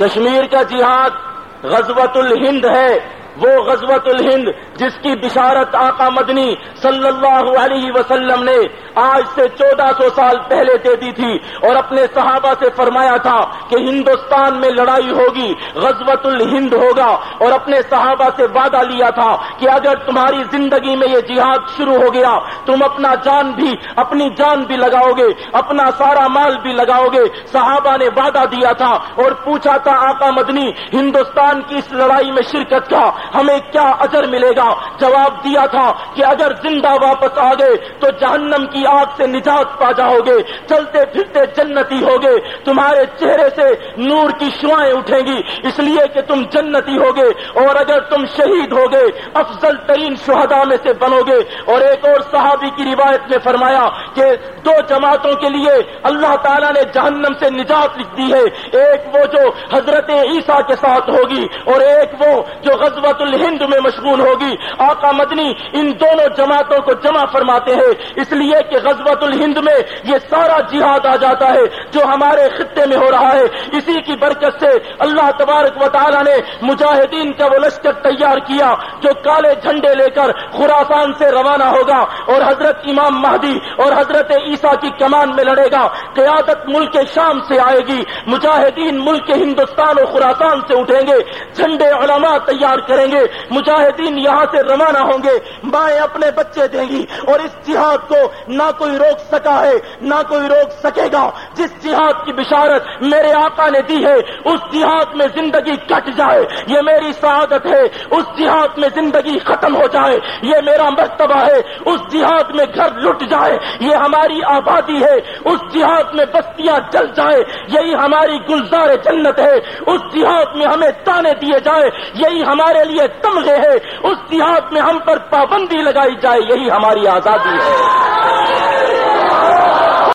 کشمیر کا جہاد غزوت الہند ہے۔ وہ غزوت الہند جس کی بشارت آقا مدنی صلی اللہ علیہ وسلم نے آج سے چودہ سو سال پہلے دے دی تھی اور اپنے صحابہ سے فرمایا تھا کہ ہندوستان میں لڑائی ہوگی غزوت الہند ہوگا اور اپنے صحابہ سے وعدہ لیا تھا کہ اگر تمہاری زندگی میں یہ جہاد شروع ہو گیا، تم اپنا جان بھی، اپنی جان بھی لگاؤ گے اپنا سارا مال بھی لگاؤ گے صحابہ نے وعدہ دیا تھا اور پوچھا تھا آقا مدنی، ہندوستان کی اس لڑائی میں شرکت کا ہمیں کیا اجر ملے گا؟ جواب دیا تھا کہ اگر زندہ واپس آ گئے تو جہنم کی آگ سے نجات پا جاؤ گے چلتے پھرتے جنتی ہوگے۔ تمہارے چہرے سے نور کی شوائیں اٹھیں گی، اس لیے کہ تم جنتی ہوگے۔ اور اگر تم شہید ہوگے، افضل ترین شہدا میں سے بنو گے اور ایک اور صحابی کی روایت میں فرمایا کہ دو جماعتوں کے لیے اللہ تعالیٰ نے جہنم سے نجات لکھ دی ہے۔ ایک وہ جو حضرت عیسیٰ کے ساتھ ہوگی، اور ایک وہ جو غزوہ الہند میں مشغول ہوگی۔ آقا مدنی ان دونوں جماعتوں کو جمع فرماتے ہیں۔ اس لیے کہ غزوت الہند میں یہ سارا جہاد آ جاتا ہے جو ہمارے خطے میں ہو رہا ہے۔ اسی کی برکت سے اللہ تبارک و تعالی نے مجاہدین کا وہ لشکر تیار کیا جو کالے جھنڈے لے کر خوراسان سے روانہ ہوگا اور حضرت امام مہدی اور حضرت عیسیٰ کی کمان میں لڑے گا۔ قیادت ملک شام سے آئے گی۔ مجاہدین ملک ہندوستان اور خوراسان سے اٹھیں گے۔ جھنڈے علماء تیار کریں گے، مجاہدین یہاں سے روانہ ہوں گے، مائیں اپنے بچے دیں گی اور اس جہاد کو نہ کوئی روک سکا ہے، نہ کوئی روک سکے گا۔ جس جہاد کی بشارت میرے آقا نے دی ہے، اس جہاد میں زندگی کٹ جائے، یہ میری سعادت ہے، اس جہاد میں زندگی ختم ہو جائے، یہ میرا مرتبہ ہے، اس جہاد میں گھر لٹ جائے، یہ ہماری آبادی ہے، اس جہاد میں بستیاں جل جائے، یہی ہماری گلزار جنت ہے، اس جہاد میں ہمیں تانے دیے جائے، یہی ہمارے لیے لیے تمغے ہے اس دیہات میں ہم پر پابندی لگائی جائے، یہی ہماری آزادی ہے۔